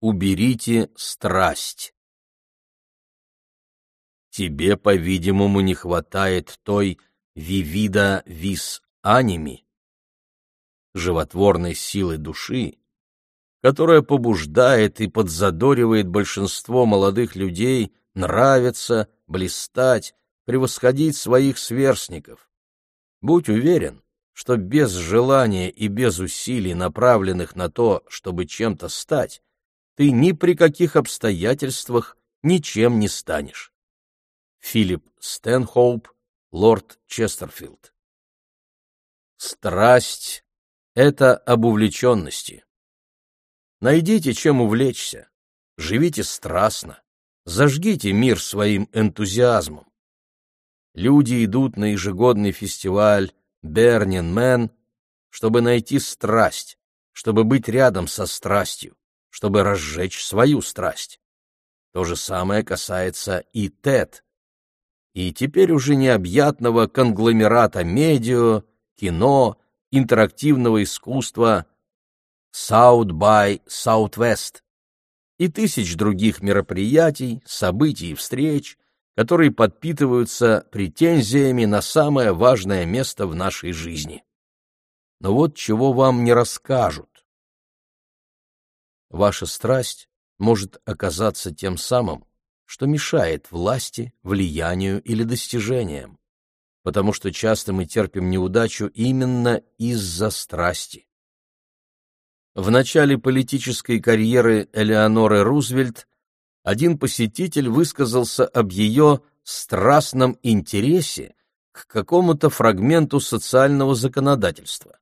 уберите страсть. Тебе, по-видимому, не хватает той вивида вис аними, животворной силы души, которая побуждает и подзадоривает большинство молодых людей нравиться, блистать, превосходить своих сверстников. Будь уверен, что без желания и без усилий, направленных на то, чтобы чем-то стать, ты ни при каких обстоятельствах ничем не станешь. Филипп Стэнхоуп, лорд Честерфилд Страсть — это об увлеченности. Найдите, чем увлечься, живите страстно, зажгите мир своим энтузиазмом. Люди идут на ежегодный фестиваль Burning Man, чтобы найти страсть, чтобы быть рядом со страстью, чтобы разжечь свою страсть. То же самое касается и ТЭД. И теперь уже необъятного конгломерата медиа, кино, интерактивного искусства South by Southwest и тысяч других мероприятий, событий и встреч, которые подпитываются претензиями на самое важное место в нашей жизни. Но вот чего вам не расскажут. Ваша страсть может оказаться тем самым, что мешает власти, влиянию или достижениям, потому что часто мы терпим неудачу именно из-за страсти. В начале политической карьеры Элеоноры Рузвельт один посетитель высказался об ее страстном интересе к какому-то фрагменту социального законодательства.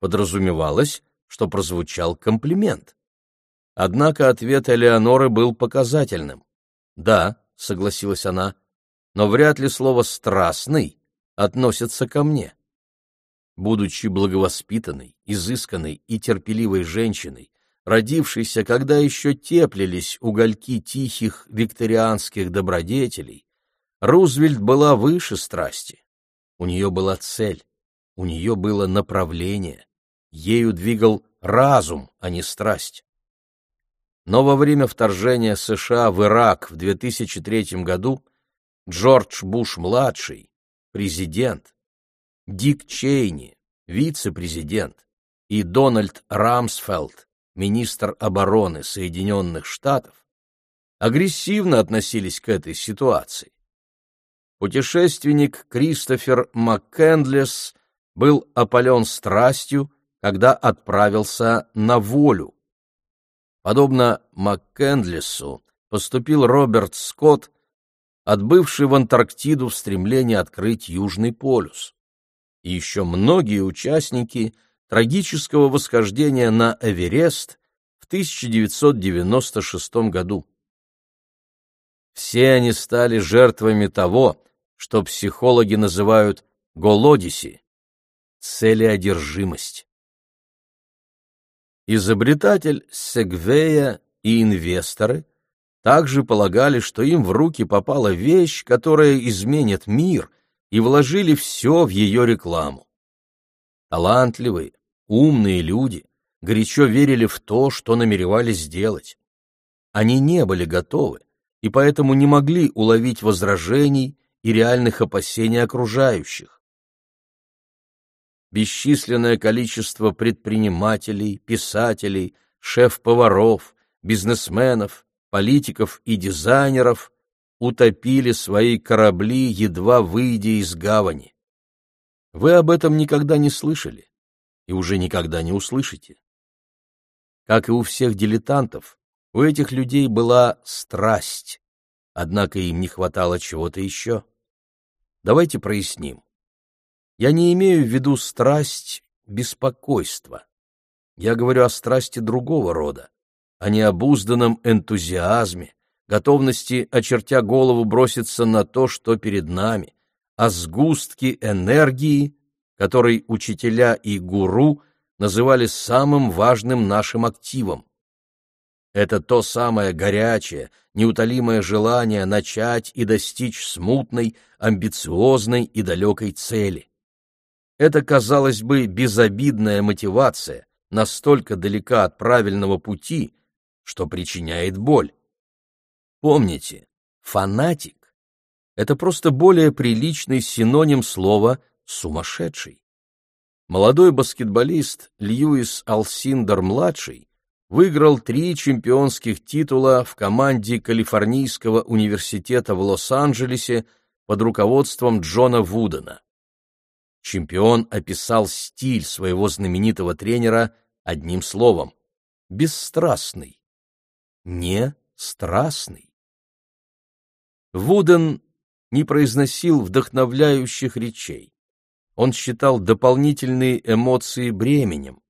Подразумевалось, что прозвучал комплимент. Однако ответ Элеоноры был показательным. «Да», — согласилась она, — «но вряд ли слово «страстный» относится ко мне». Будучи благовоспитанной, изысканной и терпеливой женщиной, родившейся, когда еще теплились угольки тихих викторианских добродетелей, Рузвельт была выше страсти. У нее была цель, у нее было направление, ею двигал разум, а не страсть. Но во время вторжения США в Ирак в 2003 году Джордж Буш-младший, президент, Дик Чейни, вице-президент, и Дональд Рамсфелд, министр обороны Соединенных Штатов, агрессивно относились к этой ситуации. Путешественник Кристофер МакКендлес был опален страстью, когда отправился на волю. Подобно МакКендлесу поступил Роберт Скотт, отбывший в Антарктиду в стремлении открыть Южный полюс. И еще многие участники – трагического восхождения на Эверест в 1996 году. Все они стали жертвами того, что психологи называют голодиси – целеодержимость. Изобретатель Сегвея и инвесторы также полагали, что им в руки попала вещь, которая изменит мир, и вложили все в ее рекламу. Талантливые, Умные люди горячо верили в то, что намеревались сделать. Они не были готовы и поэтому не могли уловить возражений и реальных опасений окружающих. Бесчисленное количество предпринимателей, писателей, шеф-поваров, бизнесменов, политиков и дизайнеров утопили свои корабли, едва выйдя из гавани. Вы об этом никогда не слышали и уже никогда не услышите. Как и у всех дилетантов, у этих людей была страсть, однако им не хватало чего-то еще. Давайте проясним. Я не имею в виду страсть беспокойства. Я говорю о страсти другого рода, о необузданном энтузиазме, готовности, очертя голову, броситься на то, что перед нами, о сгустке энергии, который учителя и гуру называли самым важным нашим активом. Это то самое горячее, неутолимое желание начать и достичь смутной, амбициозной и далекой цели. Это, казалось бы, безобидная мотивация, настолько далека от правильного пути, что причиняет боль. Помните, фанатик — это просто более приличный синоним слова «сумасшедший». Молодой баскетболист Льюис Алсиндер-младший выиграл три чемпионских титула в команде Калифорнийского университета в Лос-Анджелесе под руководством Джона Вудена. Чемпион описал стиль своего знаменитого тренера одним словом — бесстрастный, не страстный. Вуден не произносил вдохновляющих речей. Он считал дополнительные эмоции бременем.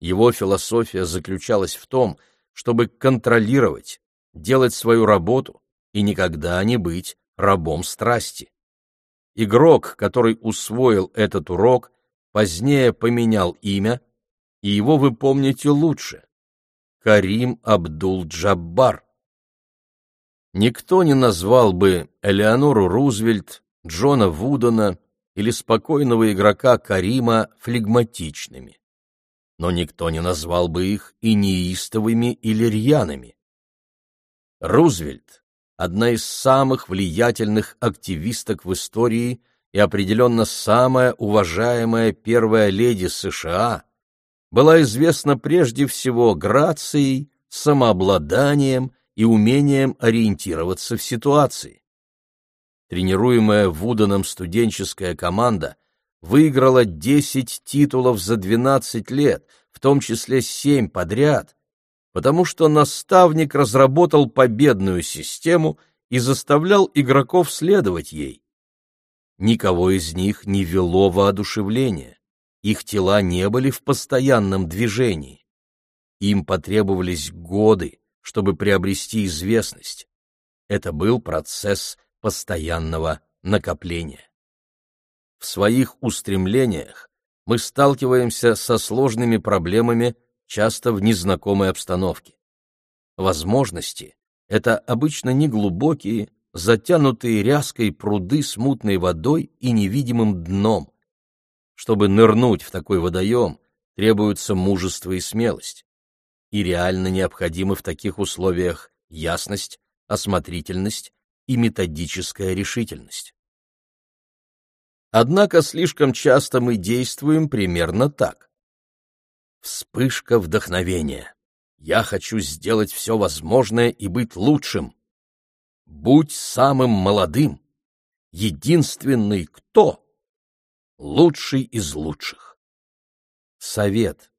Его философия заключалась в том, чтобы контролировать, делать свою работу и никогда не быть рабом страсти. Игрок, который усвоил этот урок, позднее поменял имя, и его вы помните лучше. Карим Абдул-Джаббар. Никто не назвал бы Элеонору Рузвельт, Джона Вудона или спокойного игрока Карима флегматичными но никто не назвал бы их и неистовыми или рьяными. Рузвельт — одна из самых влиятельных активисток в истории и определенно самая уважаемая первая леди США, была известна прежде всего грацией, самообладанием и умением ориентироваться в ситуации. Тренируемая Вуданом студенческая команда — выиграла 10 титулов за 12 лет, в том числе 7 подряд, потому что наставник разработал победную систему и заставлял игроков следовать ей. Никого из них не вело воодушевление, их тела не были в постоянном движении. Им потребовались годы, чтобы приобрести известность. Это был процесс постоянного накопления. В своих устремлениях мы сталкиваемся со сложными проблемами, часто в незнакомой обстановке. Возможности — это обычно неглубокие, затянутые ряской пруды с мутной водой и невидимым дном. Чтобы нырнуть в такой водоем, требуется мужество и смелость. И реально необходимы в таких условиях ясность, осмотрительность и методическая решительность. Однако слишком часто мы действуем примерно так. Вспышка вдохновения. Я хочу сделать все возможное и быть лучшим. Будь самым молодым. Единственный кто? Лучший из лучших. Совет.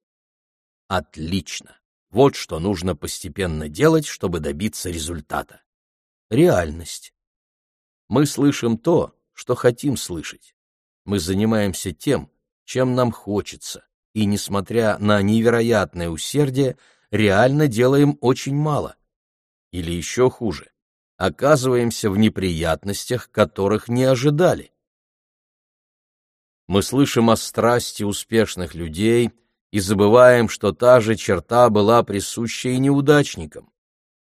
Отлично. Вот что нужно постепенно делать, чтобы добиться результата. Реальность. Мы слышим то, что хотим слышать мы занимаемся тем, чем нам хочется, и, несмотря на невероятное усердие, реально делаем очень мало. Или еще хуже, оказываемся в неприятностях, которых не ожидали. Мы слышим о страсти успешных людей и забываем, что та же черта была присуща и неудачникам.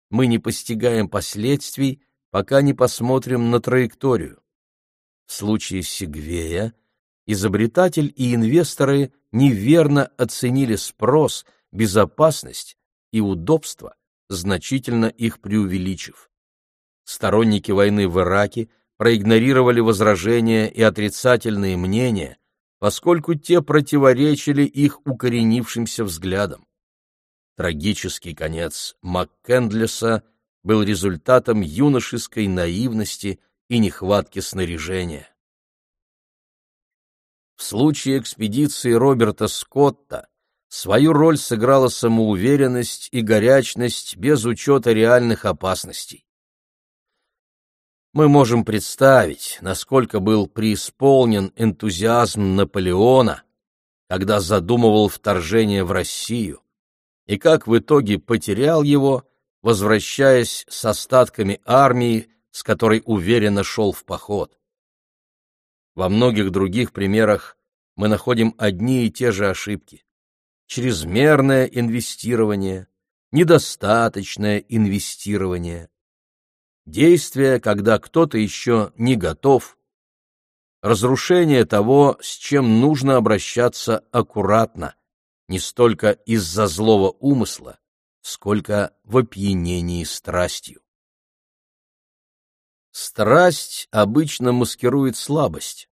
Мы не постигаем последствий, пока не посмотрим на траекторию. В случае Сигвея изобретатель и инвесторы неверно оценили спрос, безопасность и удобство, значительно их преувеличив. Сторонники войны в Ираке проигнорировали возражения и отрицательные мнения, поскольку те противоречили их укоренившимся взглядам. Трагический конец МакКендлеса был результатом юношеской наивности и нехватки снаряжения. В случае экспедиции Роберта Скотта свою роль сыграла самоуверенность и горячность без учета реальных опасностей. Мы можем представить, насколько был преисполнен энтузиазм Наполеона, когда задумывал вторжение в Россию, и как в итоге потерял его, возвращаясь с остатками армии с которой уверенно шел в поход. Во многих других примерах мы находим одни и те же ошибки. Чрезмерное инвестирование, недостаточное инвестирование, действия, когда кто-то еще не готов, разрушение того, с чем нужно обращаться аккуратно, не столько из-за злого умысла, сколько в опьянении страстью. Страсть обычно маскирует слабость.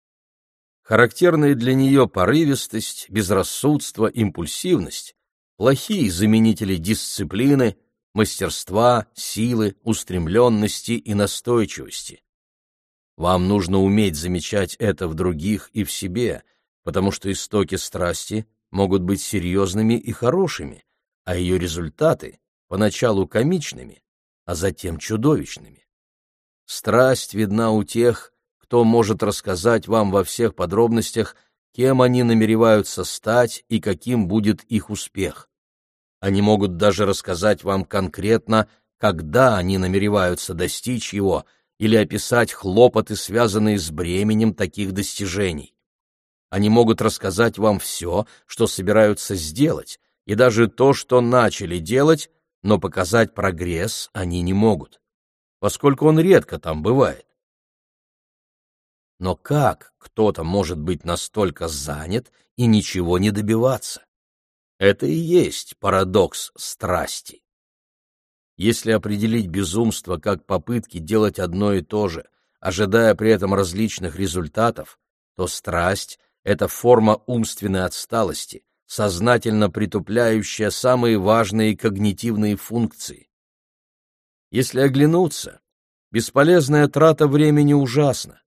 Характерные для нее порывистость, безрассудство, импульсивность – плохие заменители дисциплины, мастерства, силы, устремленности и настойчивости. Вам нужно уметь замечать это в других и в себе, потому что истоки страсти могут быть серьезными и хорошими, а ее результаты поначалу комичными, а затем чудовищными. Страсть видна у тех, кто может рассказать вам во всех подробностях, кем они намереваются стать и каким будет их успех. Они могут даже рассказать вам конкретно, когда они намереваются достичь его, или описать хлопоты, связанные с бременем таких достижений. Они могут рассказать вам все, что собираются сделать, и даже то, что начали делать, но показать прогресс они не могут поскольку он редко там бывает. Но как кто-то может быть настолько занят и ничего не добиваться? Это и есть парадокс страсти. Если определить безумство как попытки делать одно и то же, ожидая при этом различных результатов, то страсть — это форма умственной отсталости, сознательно притупляющая самые важные когнитивные функции. Если оглянуться, бесполезная трата времени ужасна.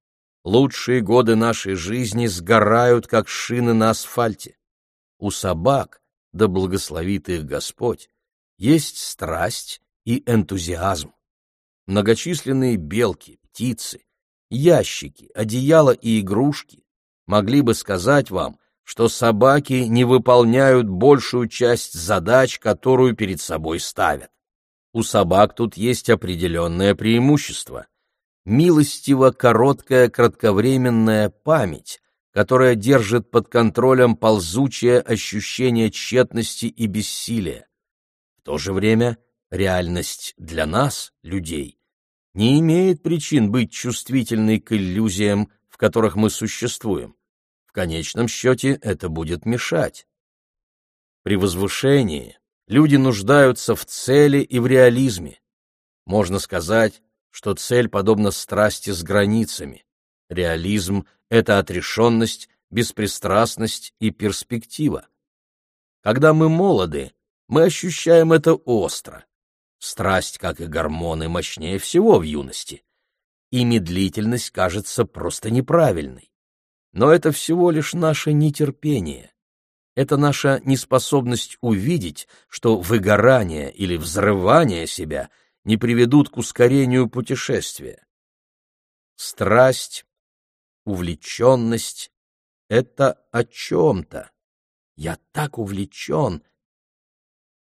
Лучшие годы нашей жизни сгорают, как шины на асфальте. У собак, да благословит их Господь, есть страсть и энтузиазм. Многочисленные белки, птицы, ящики, одеяла и игрушки могли бы сказать вам, что собаки не выполняют большую часть задач, которую перед собой ставят. У собак тут есть определенное преимущество. Милостиво короткая кратковременная память, которая держит под контролем ползучее ощущение тщетности и бессилия. В то же время реальность для нас, людей, не имеет причин быть чувствительной к иллюзиям, в которых мы существуем. В конечном счете это будет мешать. При возвышении Люди нуждаются в цели и в реализме. Можно сказать, что цель подобна страсти с границами. Реализм — это отрешенность, беспристрастность и перспектива. Когда мы молоды, мы ощущаем это остро. Страсть, как и гормоны, мощнее всего в юности. И медлительность кажется просто неправильной. Но это всего лишь наше нетерпение это наша неспособность увидеть, что выгорание или взрывание себя не приведут к ускорению путешествия. Страсть, увлеченность — это о чем-то. Я так увлечен.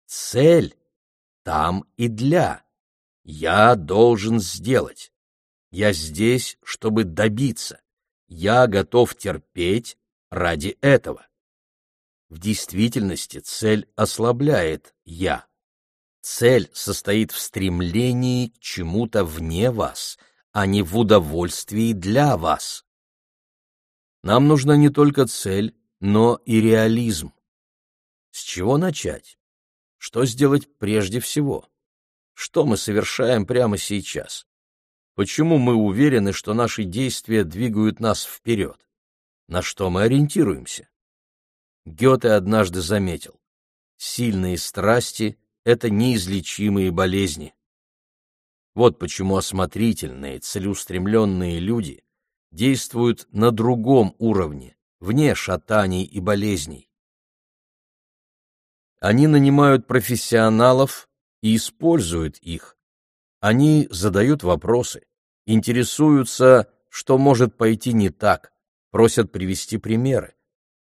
Цель там и для. Я должен сделать. Я здесь, чтобы добиться. Я готов терпеть ради этого. В действительности цель ослабляет «я». Цель состоит в стремлении к чему-то вне вас, а не в удовольствии для вас. Нам нужна не только цель, но и реализм. С чего начать? Что сделать прежде всего? Что мы совершаем прямо сейчас? Почему мы уверены, что наши действия двигают нас вперед? На что мы ориентируемся? Гёте однажды заметил, сильные страсти — это неизлечимые болезни. Вот почему осмотрительные, целеустремленные люди действуют на другом уровне, вне шатаний и болезней. Они нанимают профессионалов и используют их. Они задают вопросы, интересуются, что может пойти не так, просят привести примеры.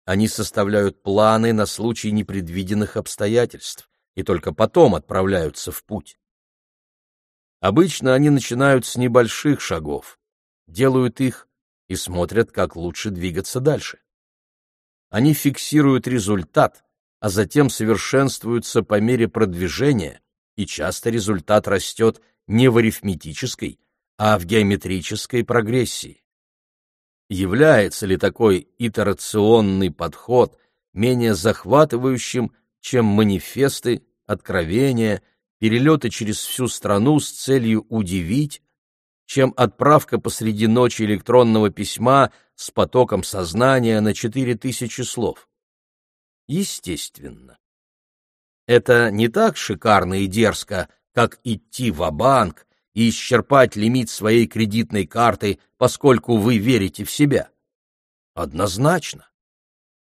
Они составляют планы на случай непредвиденных обстоятельств и только потом отправляются в путь. Обычно они начинают с небольших шагов, делают их и смотрят, как лучше двигаться дальше. Они фиксируют результат, а затем совершенствуются по мере продвижения, и часто результат растет не в арифметической, а в геометрической прогрессии. Является ли такой итерационный подход менее захватывающим, чем манифесты, откровения, перелеты через всю страну с целью удивить, чем отправка посреди ночи электронного письма с потоком сознания на четыре тысячи слов. Естественно. Это не так шикарно и дерзко, как идти в банк и исчерпать лимит своей кредитной карты, поскольку вы верите в себя. Однозначно.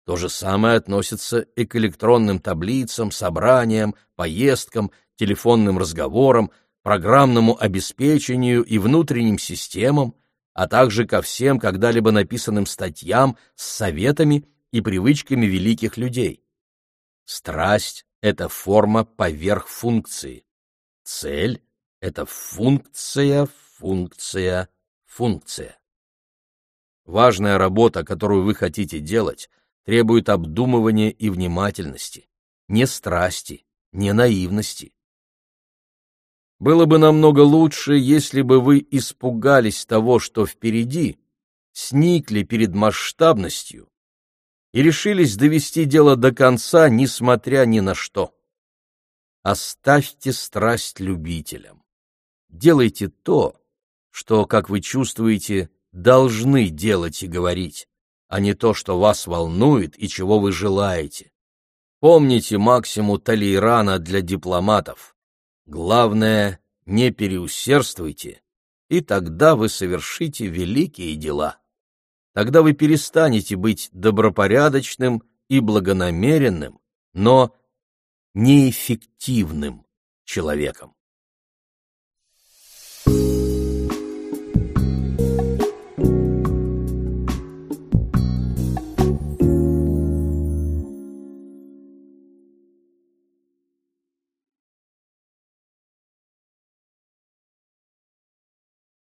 То же самое относится и к электронным таблицам, собраниям, поездкам, телефонным разговорам, программному обеспечению и внутренним системам, а также ко всем когда-либо написанным статьям с советами и привычками великих людей. Страсть — это форма поверх функции. Цель — это функция, функция, функция. Важная работа, которую вы хотите делать, требует обдумывания и внимательности, не страсти, не наивности. Было бы намного лучше, если бы вы испугались того, что впереди, сникли перед масштабностью и решились довести дело до конца, несмотря ни на что. Оставьте страсть любителям. Делайте то, что, как вы чувствуете, должны делать и говорить, а не то, что вас волнует и чего вы желаете. Помните максиму Талейрана для дипломатов. Главное, не переусердствуйте, и тогда вы совершите великие дела. Тогда вы перестанете быть добропорядочным и благонамеренным, но неэффективным человеком.